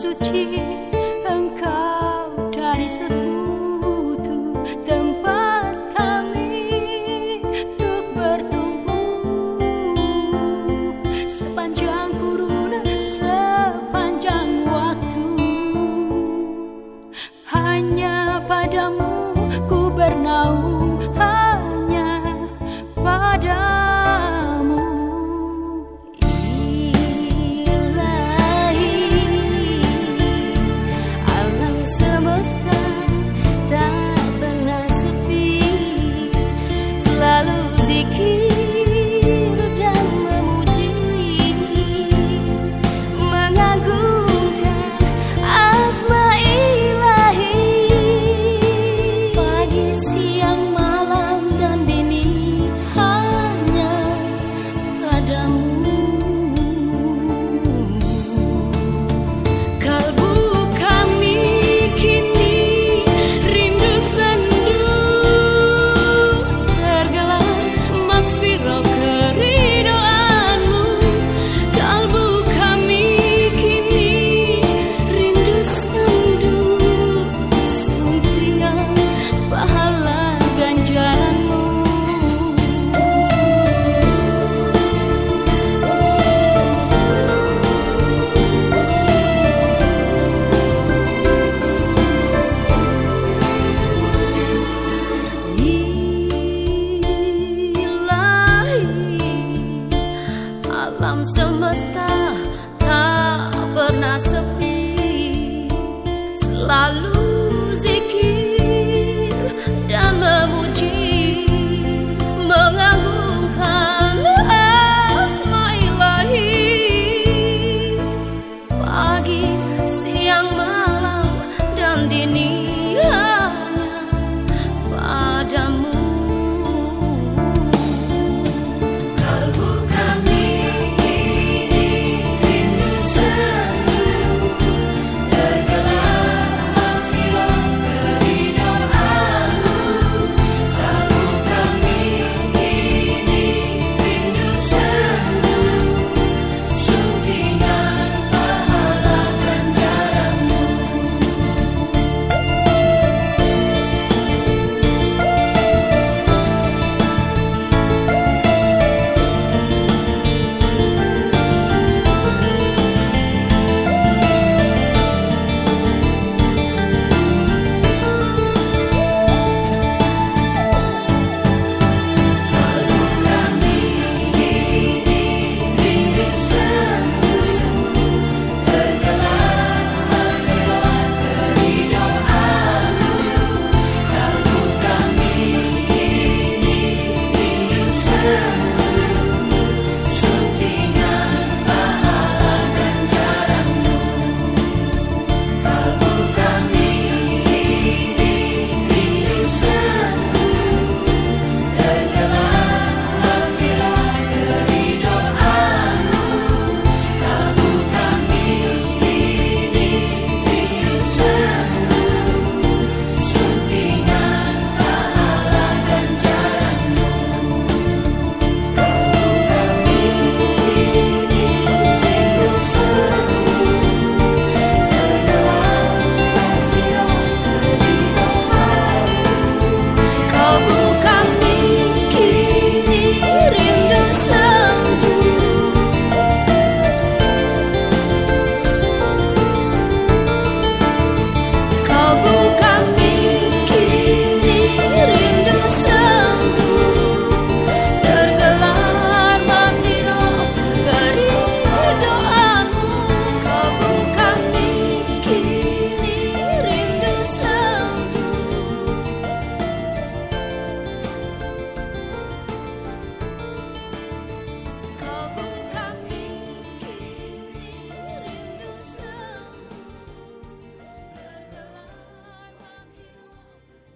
suci Engkau dari sekutu tempat kami Untuk bertumbuh Sepanjang kurun, sepanjang waktu Hanya padamu ku bernaung 的你。